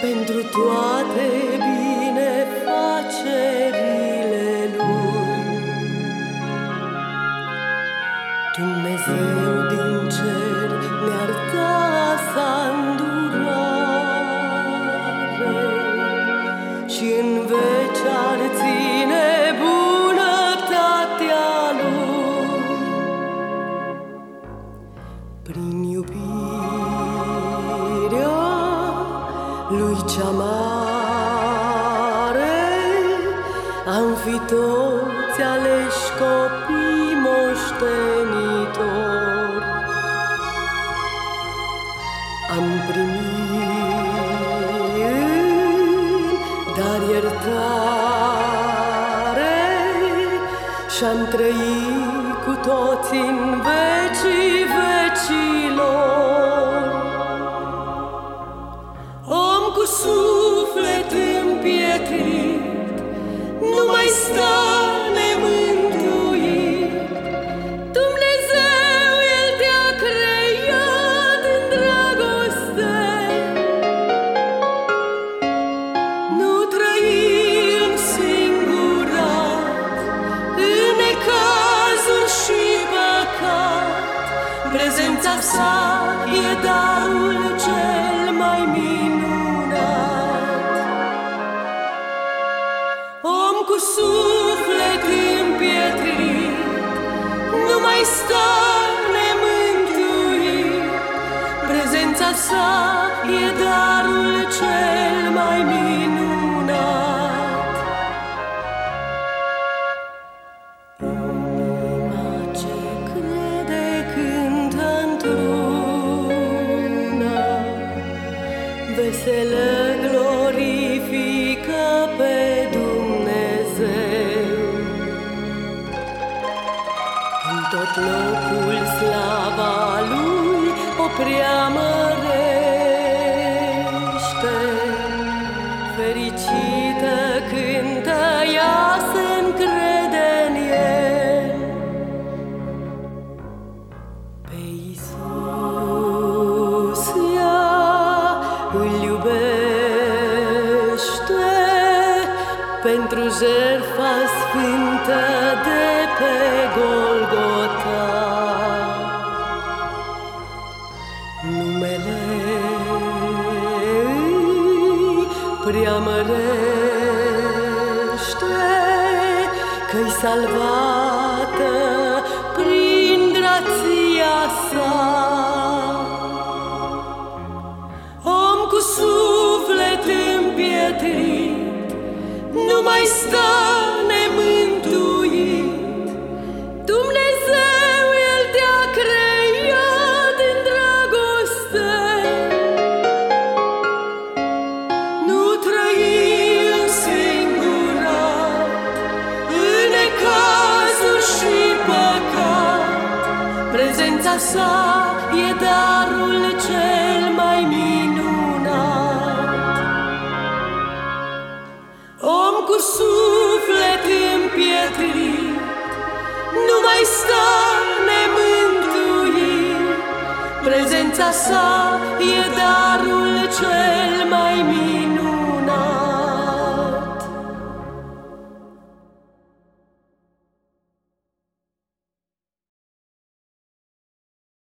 pentru toate binefacerile Lui. Dumnezeu din cer ne-ar da sa și în veci ar ține bunătatea Lui. Prin iubire Lui cea mare am fi toți aleși copii moștenitori. Am primit dar iertare și-am trăit cu toți în vecii vecilor. Prezența sa e darul cel mai minunat. Om cu suflet sa e darul cel mai minunat. Inima ce crede cântă într-una, Veselă glorifică pe Dumnezeu. În tot locul slava Lui o preamărește. Fericită cântă ea se încrede în El. Pe Iisus ea îl iubește pentru jertfa sfântă de pe Golgota. Numele preamărește că-i salvată prin grația sa. Om cu suflet împietrit nu mai stă Prezența sa e darul cel mai minunat. Om cu suflet împietrit, nu mai stă nemântuit. Prezența sa e darul cel